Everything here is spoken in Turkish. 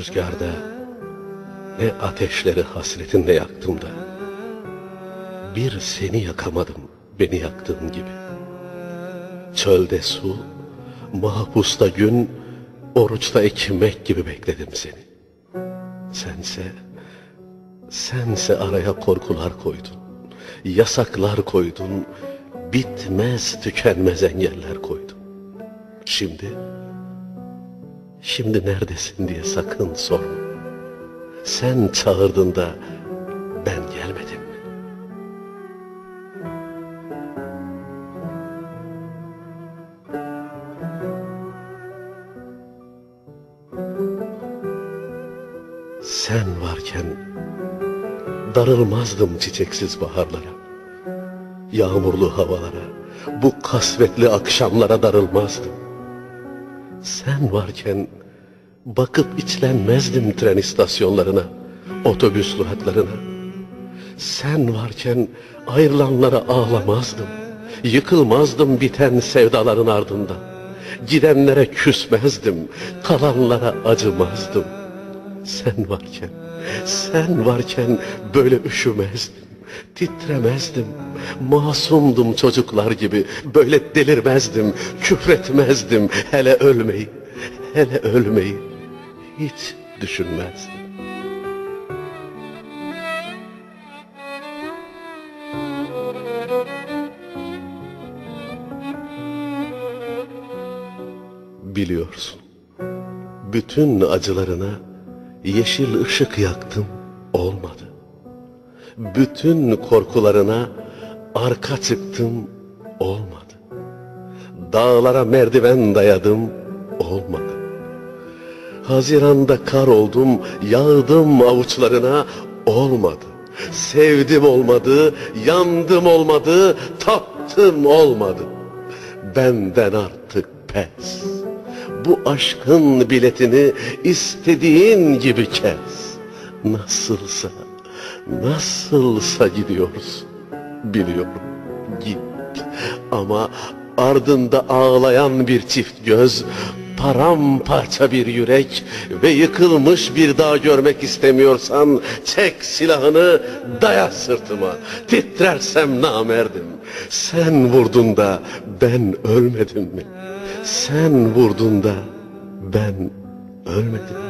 Rüzgarda ne ateşleri hasretinle yaktım da bir seni yakamadım beni yaktığın gibi. Çölde su, mahpusta gün, oruçta ekmek gibi bekledim seni. Sense, sense araya korkular koydun, yasaklar koydun, bitmez tükenmez engeller koydun. Şimdi, şimdi neredesin diye sakın sorma. Sen çağırdın da ben gelmedim? Sen varken darılmazdım çiçeksiz baharlara. Yağmurlu havalara, bu kasvetli akşamlara darılmazdım. Sen varken bakıp içlenmezdim tren istasyonlarına, otobüs duraklarına. Sen varken ayrılanlara ağlamazdım. Yıkılmazdım biten sevdaların ardından. Gidenlere küsmezdim, kalanlara acımazdım. Sen varken, sen varken böyle üşümezdim, titremezdim. Masumdum çocuklar gibi, böyle delirmezdim, küfretmezdim. Hele ölmeyi, hele ölmeyi hiç düşünmezdim. Biliyorsun, bütün acılarına yeşil ışık yaktım, olmadı. Bütün korkularına arka çıktım, olmadı. Dağlara merdiven dayadım, olmadı. Haziranda kar oldum, yağdım avuçlarına, olmadı. Sevdim olmadı, yandım olmadı, taptım olmadı. Benden artık pes. Bu aşkın biletini istediğin gibi kes. Nasılsa, nasılsa gidiyoruz. Biliyorum, git. Ama ardında ağlayan bir çift göz, paramparça bir yürek ve yıkılmış bir dağ görmek istemiyorsan çek silahını daya sırtıma. Titrersem namerdim. Sen vurdun da ben ölmedim mi? Sen vurdun da ben ölmedim.